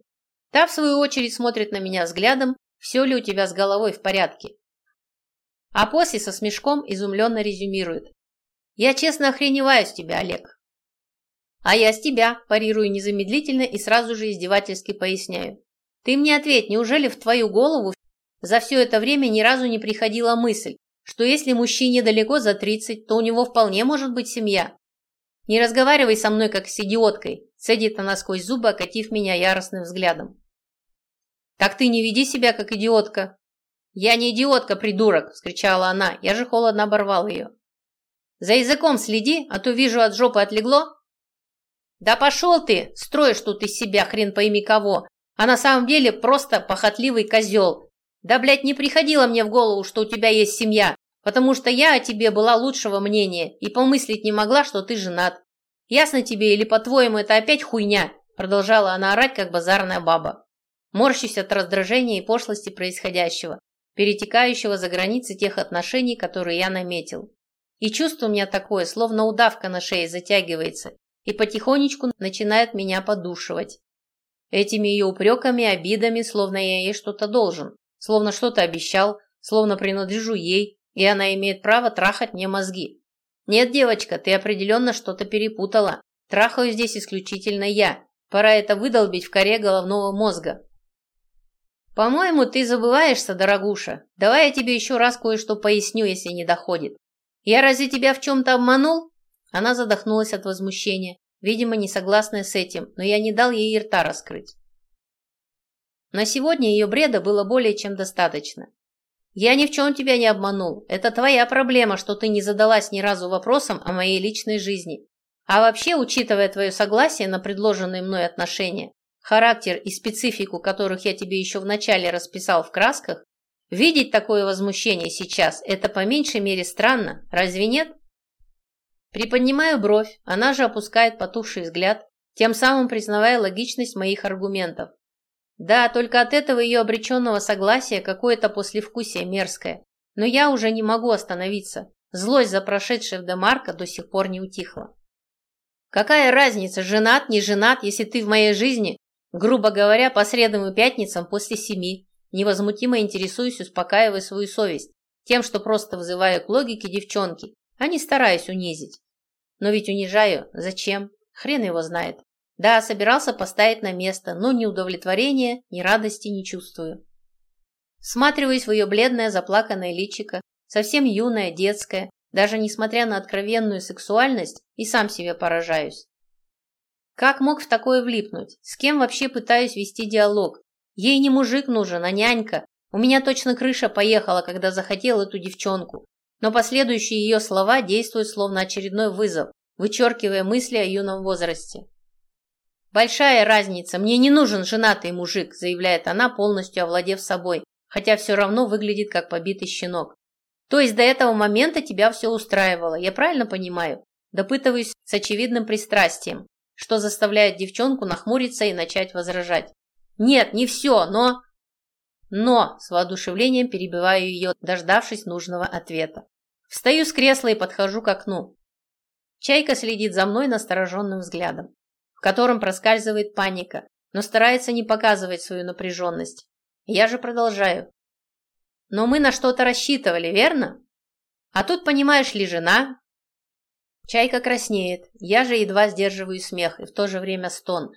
Та, в свою очередь, смотрит на меня взглядом, все ли у тебя с головой в порядке. А после со смешком изумленно резюмирует. Я честно охреневаю с тебя, Олег. А я с тебя, парирую незамедлительно и сразу же издевательски поясняю. Ты мне ответь, неужели в твою голову за все это время ни разу не приходила мысль, что если мужчине далеко за 30, то у него вполне может быть семья? «Не разговаривай со мной, как с идиоткой», – цедит она сквозь зубы, окатив меня яростным взглядом. «Так ты не веди себя, как идиотка». «Я не идиотка, придурок!» – вскричала она. Я же холодно оборвал ее. «За языком следи, а то вижу, от жопы отлегло». «Да пошел ты! Строишь тут из себя хрен пойми кого! А на самом деле просто похотливый козел! Да, блядь, не приходило мне в голову, что у тебя есть семья, потому что я о тебе была лучшего мнения и помыслить не могла, что ты женат. Ясно тебе или, по-твоему, это опять хуйня?» Продолжала она орать, как базарная баба. Морщусь от раздражения и пошлости происходящего перетекающего за границы тех отношений, которые я наметил. И чувство у меня такое, словно удавка на шее затягивается и потихонечку начинает меня подушивать. Этими ее упреками, обидами, словно я ей что-то должен, словно что-то обещал, словно принадлежу ей, и она имеет право трахать мне мозги. Нет, девочка, ты определенно что-то перепутала. Трахаю здесь исключительно я. Пора это выдолбить в коре головного мозга. «По-моему, ты забываешься, дорогуша. Давай я тебе еще раз кое-что поясню, если не доходит. Я разве тебя в чем-то обманул?» Она задохнулась от возмущения, видимо, не согласная с этим, но я не дал ей рта раскрыть. На сегодня ее бреда было более чем достаточно. «Я ни в чем тебя не обманул. Это твоя проблема, что ты не задалась ни разу вопросом о моей личной жизни. А вообще, учитывая твое согласие на предложенные мной отношения, характер и специфику которых я тебе еще вначале расписал в красках, видеть такое возмущение сейчас – это по меньшей мере странно, разве нет? Приподнимаю бровь, она же опускает потухший взгляд, тем самым признавая логичность моих аргументов. Да, только от этого ее обреченного согласия какое-то послевкусие мерзкое, но я уже не могу остановиться. Злость за прошедшее в Демарко до сих пор не утихла. Какая разница, женат, не женат, если ты в моей жизни Грубо говоря, по средам и пятницам после семи невозмутимо интересуюсь, успокаивая свою совесть тем, что просто вызываю к логике девчонки, а не стараюсь унизить. Но ведь унижаю. Зачем? Хрен его знает. Да, собирался поставить на место, но ни удовлетворения, ни радости не чувствую. Всматриваюсь в ее бледное заплаканное личико, совсем юное, детское, даже несмотря на откровенную сексуальность, и сам себе поражаюсь. Как мог в такое влипнуть? С кем вообще пытаюсь вести диалог? Ей не мужик нужен, а нянька. У меня точно крыша поехала, когда захотел эту девчонку. Но последующие ее слова действуют словно очередной вызов, вычеркивая мысли о юном возрасте. «Большая разница, мне не нужен женатый мужик», заявляет она, полностью овладев собой, хотя все равно выглядит как побитый щенок. «То есть до этого момента тебя все устраивало, я правильно понимаю?» Допытываюсь с очевидным пристрастием что заставляет девчонку нахмуриться и начать возражать. «Нет, не все, но...» «Но!» – с воодушевлением перебиваю ее, дождавшись нужного ответа. Встаю с кресла и подхожу к окну. Чайка следит за мной настороженным взглядом, котором проскальзывает паника, но старается не показывать свою напряженность. Я же продолжаю. «Но мы на что-то рассчитывали, верно? А тут, понимаешь ли, жена, Чайка краснеет, я же едва сдерживаю смех и в то же время стон.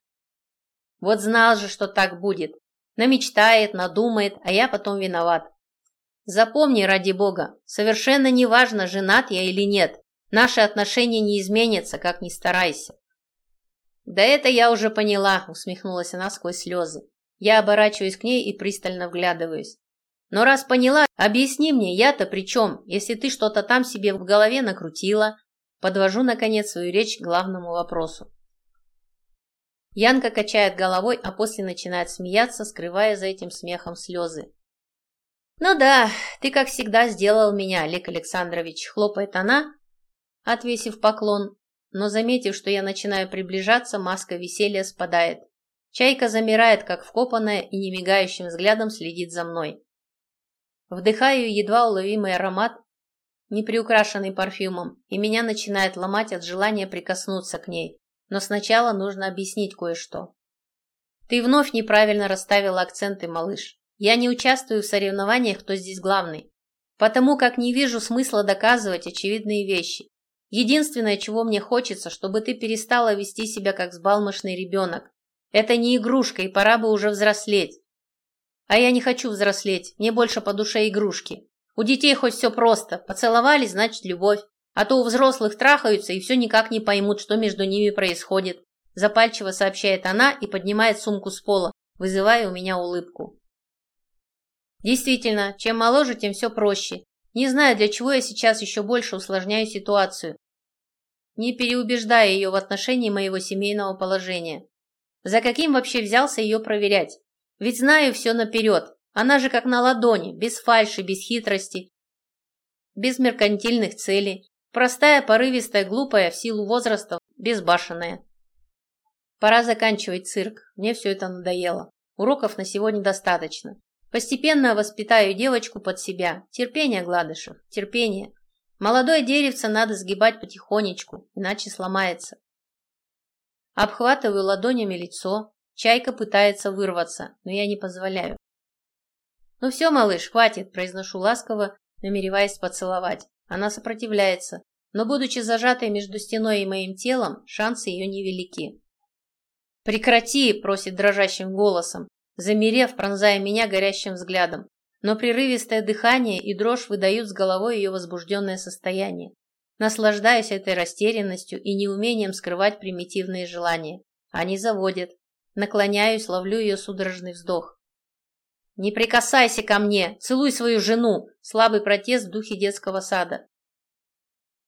Вот знал же, что так будет. Намечтает, надумает, а я потом виноват. Запомни, ради бога, совершенно неважно, женат я или нет. Наши отношения не изменятся, как ни старайся. Да это я уже поняла, усмехнулась она сквозь слезы. Я оборачиваюсь к ней и пристально вглядываюсь. Но раз поняла, объясни мне, я-то при чем, если ты что-то там себе в голове накрутила, Подвожу, наконец, свою речь к главному вопросу. Янка качает головой, а после начинает смеяться, скрывая за этим смехом слезы. «Ну да, ты, как всегда, сделал меня, Олег Александрович», — хлопает она, отвесив поклон, но, заметив, что я начинаю приближаться, маска веселья спадает. Чайка замирает, как вкопанная, и немигающим взглядом следит за мной. Вдыхаю едва уловимый аромат не приукрашенный парфюмом, и меня начинает ломать от желания прикоснуться к ней. Но сначала нужно объяснить кое-что. Ты вновь неправильно расставила акценты, малыш. Я не участвую в соревнованиях, кто здесь главный. Потому как не вижу смысла доказывать очевидные вещи. Единственное, чего мне хочется, чтобы ты перестала вести себя как сбалмошный ребенок. Это не игрушка, и пора бы уже взрослеть. А я не хочу взрослеть, мне больше по душе игрушки. У детей хоть все просто. Поцеловались, значит, любовь. А то у взрослых трахаются и все никак не поймут, что между ними происходит. Запальчиво сообщает она и поднимает сумку с пола, вызывая у меня улыбку. Действительно, чем моложе, тем все проще. Не знаю, для чего я сейчас еще больше усложняю ситуацию. Не переубеждая ее в отношении моего семейного положения. За каким вообще взялся ее проверять? Ведь знаю все наперед. Она же как на ладони, без фальши, без хитрости, без меркантильных целей. Простая, порывистая, глупая, в силу возраста, безбашенная. Пора заканчивать цирк. Мне все это надоело. Уроков на сегодня достаточно. Постепенно воспитаю девочку под себя. Терпение, Гладышев, терпение. Молодое деревце надо сгибать потихонечку, иначе сломается. Обхватываю ладонями лицо. Чайка пытается вырваться, но я не позволяю. «Ну все, малыш, хватит», – произношу ласково, намереваясь поцеловать. Она сопротивляется, но, будучи зажатой между стеной и моим телом, шансы ее невелики. «Прекрати!» – просит дрожащим голосом, замерев, пронзая меня горящим взглядом. Но прерывистое дыхание и дрожь выдают с головой ее возбужденное состояние. Наслаждаюсь этой растерянностью и неумением скрывать примитивные желания. Они заводят. Наклоняюсь, ловлю ее судорожный вздох. «Не прикасайся ко мне! Целуй свою жену!» Слабый протест в духе детского сада.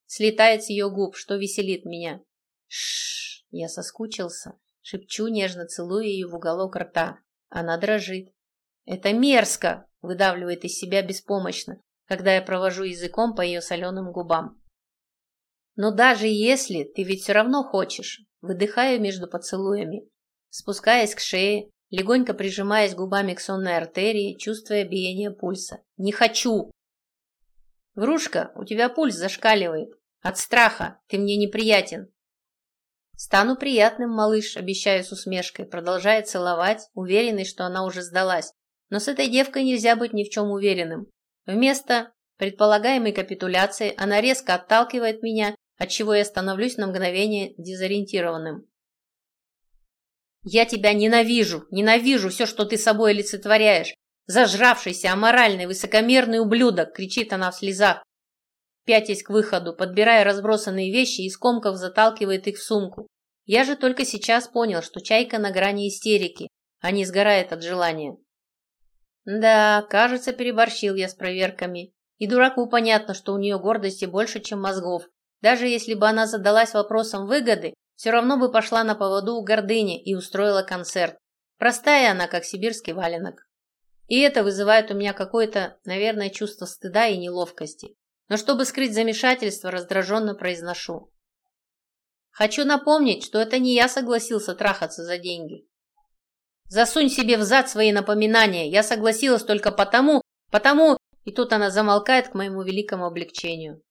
Слетает с ее губ, что веселит меня. Шш, я соскучился. Шепчу, нежно целуя ее в уголок рта. Она дрожит. «Это мерзко!» – выдавливает из себя беспомощно, когда я провожу языком по ее соленым губам. «Но даже если ты ведь все равно хочешь», – выдыхаю между поцелуями, спускаясь к шее, легонько прижимаясь губами к сонной артерии, чувствуя биение пульса. «Не хочу!» «Врушка, у тебя пульс зашкаливает. От страха. Ты мне неприятен». «Стану приятным, малыш», – обещаю с усмешкой, продолжая целовать, уверенный, что она уже сдалась. Но с этой девкой нельзя быть ни в чем уверенным. Вместо предполагаемой капитуляции она резко отталкивает меня, отчего я становлюсь на мгновение дезориентированным. «Я тебя ненавижу, ненавижу все, что ты собой олицетворяешь. Зажравшийся, аморальный, высокомерный ублюдок!» – кричит она в слезах. Пятясь к выходу, подбирая разбросанные вещи и скомков заталкивает их в сумку. Я же только сейчас понял, что чайка на грани истерики, а не сгорает от желания. Да, кажется, переборщил я с проверками. И дураку понятно, что у нее гордости больше, чем мозгов. Даже если бы она задалась вопросом выгоды, все равно бы пошла на поводу у гордыни и устроила концерт. Простая она, как сибирский валенок. И это вызывает у меня какое-то, наверное, чувство стыда и неловкости. Но чтобы скрыть замешательство, раздраженно произношу. Хочу напомнить, что это не я согласился трахаться за деньги. Засунь себе в зад свои напоминания. Я согласилась только потому, потому... И тут она замолкает к моему великому облегчению.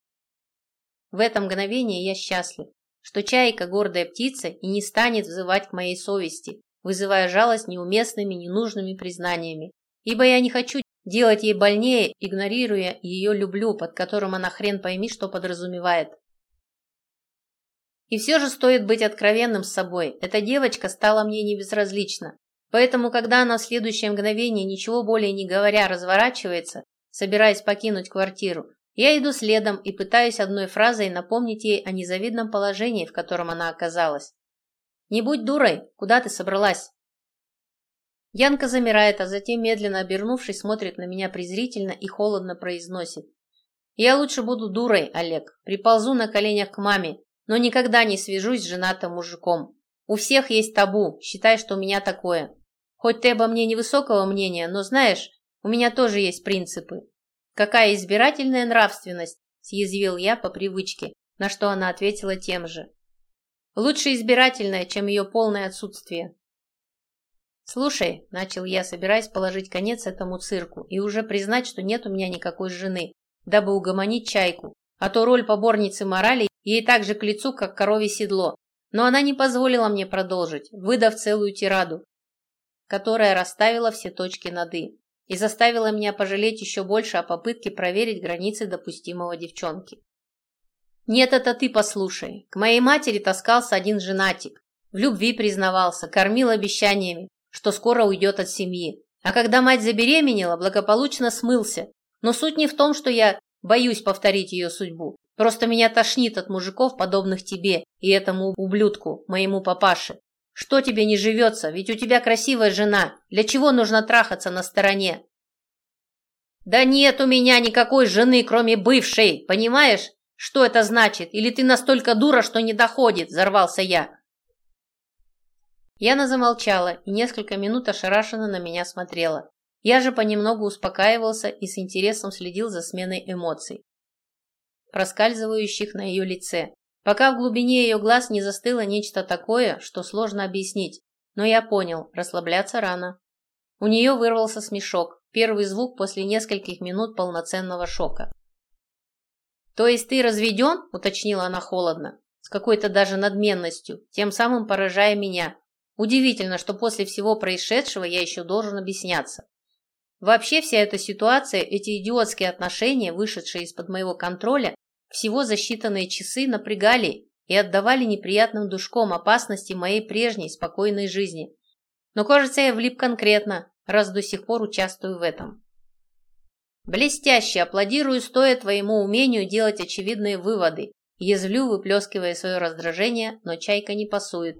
В это мгновение я счастлив что чайка – гордая птица и не станет взывать к моей совести, вызывая жалость неуместными, ненужными признаниями, ибо я не хочу делать ей больнее, игнорируя ее люблю, под которым она хрен пойми, что подразумевает. И все же стоит быть откровенным с собой. Эта девочка стала мне не безразлична. Поэтому, когда она в следующее мгновение, ничего более не говоря, разворачивается, собираясь покинуть квартиру, я иду следом и пытаюсь одной фразой напомнить ей о незавидном положении, в котором она оказалась. «Не будь дурой! Куда ты собралась?» Янка замирает, а затем, медленно обернувшись, смотрит на меня презрительно и холодно произносит. «Я лучше буду дурой, Олег. Приползу на коленях к маме, но никогда не свяжусь с женатым мужиком. У всех есть табу, считай, что у меня такое. Хоть ты обо мне невысокого мнения, но знаешь, у меня тоже есть принципы. «Какая избирательная нравственность!» – съязвил я по привычке, на что она ответила тем же. «Лучше избирательная, чем ее полное отсутствие». «Слушай», – начал я, собираясь положить конец этому цирку и уже признать, что нет у меня никакой жены, дабы угомонить чайку, а то роль поборницы морали ей так же к лицу, как корове седло. Но она не позволила мне продолжить, выдав целую тираду, которая расставила все точки над «и» и заставила меня пожалеть еще больше о попытке проверить границы допустимого девчонки. «Нет, это ты послушай. К моей матери таскался один женатик. В любви признавался, кормил обещаниями, что скоро уйдет от семьи. А когда мать забеременела, благополучно смылся. Но суть не в том, что я боюсь повторить ее судьбу. Просто меня тошнит от мужиков, подобных тебе и этому ублюдку, моему папаше. Что тебе не живется? Ведь у тебя красивая жена. Для чего нужно трахаться на стороне? Да нет у меня никакой жены, кроме бывшей, понимаешь? Что это значит? Или ты настолько дура, что не доходит?» – взорвался я. Яна замолчала и несколько минут ошарашенно на меня смотрела. Я же понемногу успокаивался и с интересом следил за сменой эмоций, проскальзывающих на ее лице, пока в глубине ее глаз не застыло нечто такое, что сложно объяснить, но я понял, расслабляться рано. У нее вырвался смешок, первый звук после нескольких минут полноценного шока. «То есть ты разведен?» – уточнила она холодно, с какой-то даже надменностью, тем самым поражая меня. Удивительно, что после всего происшедшего я еще должен объясняться. Вообще вся эта ситуация, эти идиотские отношения, вышедшие из-под моего контроля, всего за считанные часы напрягали и отдавали неприятным душком опасности моей прежней спокойной жизни. Но, кажется, я влип конкретно, раз до сих пор участвую в этом. Блестяще аплодирую, стоя твоему умению делать очевидные выводы. Язвлю, выплескивая свое раздражение, но чайка не пасует.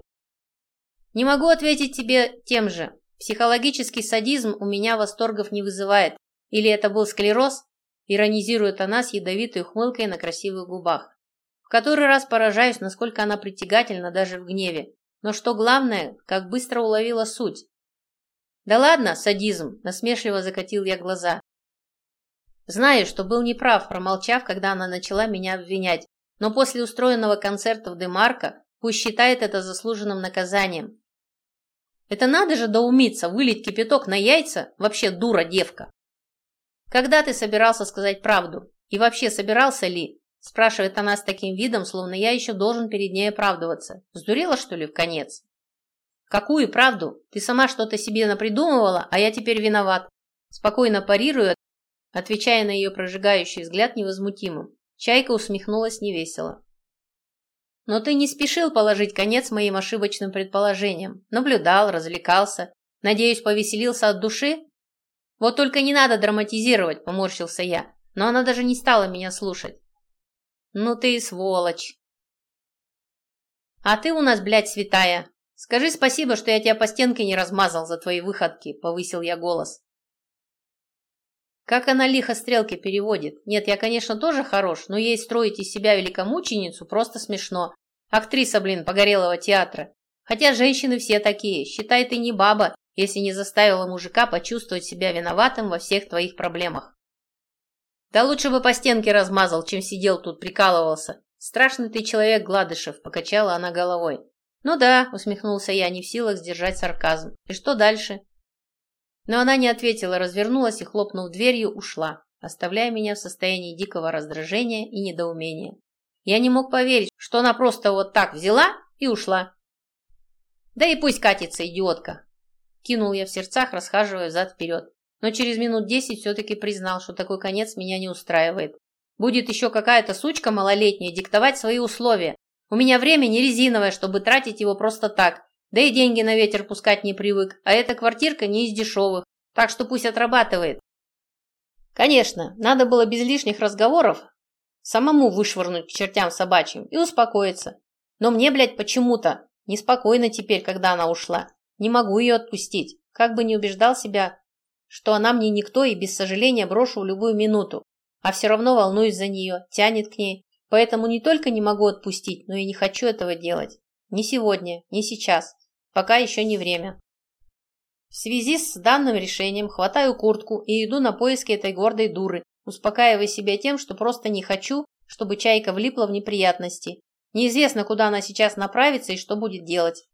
Не могу ответить тебе тем же. Психологический садизм у меня восторгов не вызывает. Или это был склероз? Иронизирует она с ядовитой ухмылкой на красивых губах. В который раз поражаюсь, насколько она притягательна даже в гневе. Но что главное, как быстро уловила суть. Да ладно, садизм, насмешливо закатил я глаза. Знаю, что был неправ, промолчав, когда она начала меня обвинять, но после устроенного концерта в Демарко пусть считает это заслуженным наказанием. Это надо же доумиться, вылить кипяток на яйца, вообще дура девка. Когда ты собирался сказать правду? И вообще собирался ли? Спрашивает она с таким видом, словно я еще должен перед ней оправдываться. Сдурела, что ли, в конец? Какую правду? Ты сама что-то себе напридумывала, а я теперь виноват. Спокойно парирую, отвечая на ее прожигающий взгляд невозмутимым. Чайка усмехнулась невесело. Но ты не спешил положить конец моим ошибочным предположениям. Наблюдал, развлекался. Надеюсь, повеселился от души? Вот только не надо драматизировать, поморщился я. Но она даже не стала меня слушать. Ну ты и сволочь. А ты у нас, блядь, святая. Скажи спасибо, что я тебя по стенке не размазал за твои выходки, повысил я голос. Как она лихо стрелки переводит. Нет, я, конечно, тоже хорош, но ей строить из себя великомученицу просто смешно. Актриса, блин, погорелого театра. Хотя женщины все такие. Считай, ты не баба, если не заставила мужика почувствовать себя виноватым во всех твоих проблемах. Да лучше бы по стенке размазал, чем сидел тут, прикалывался. Страшный ты человек, Гладышев, покачала она головой. Ну да, усмехнулся я, не в силах сдержать сарказм. И что дальше? Но она не ответила, развернулась и, хлопнув дверью, ушла, оставляя меня в состоянии дикого раздражения и недоумения. Я не мог поверить, что она просто вот так взяла и ушла. Да и пусть катится, идиотка. Кинул я в сердцах, расхаживая взад-вперед. Но через минут десять все-таки признал, что такой конец меня не устраивает. Будет еще какая-то сучка малолетняя диктовать свои условия. У меня время не резиновое, чтобы тратить его просто так. Да и деньги на ветер пускать не привык. А эта квартирка не из дешевых. Так что пусть отрабатывает. Конечно, надо было без лишних разговоров Самому вышвырнуть к чертям собачьим и успокоиться. Но мне, блядь, почему-то неспокойно теперь, когда она ушла. Не могу ее отпустить. Как бы не убеждал себя, что она мне никто и без сожаления брошу в любую минуту. А все равно волнуюсь за нее, тянет к ней. Поэтому не только не могу отпустить, но и не хочу этого делать. Ни сегодня, ни сейчас. Пока еще не время. В связи с данным решением хватаю куртку и иду на поиски этой гордой дуры, успокаивая себя тем, что просто не хочу, чтобы чайка влипла в неприятности. Неизвестно, куда она сейчас направится и что будет делать.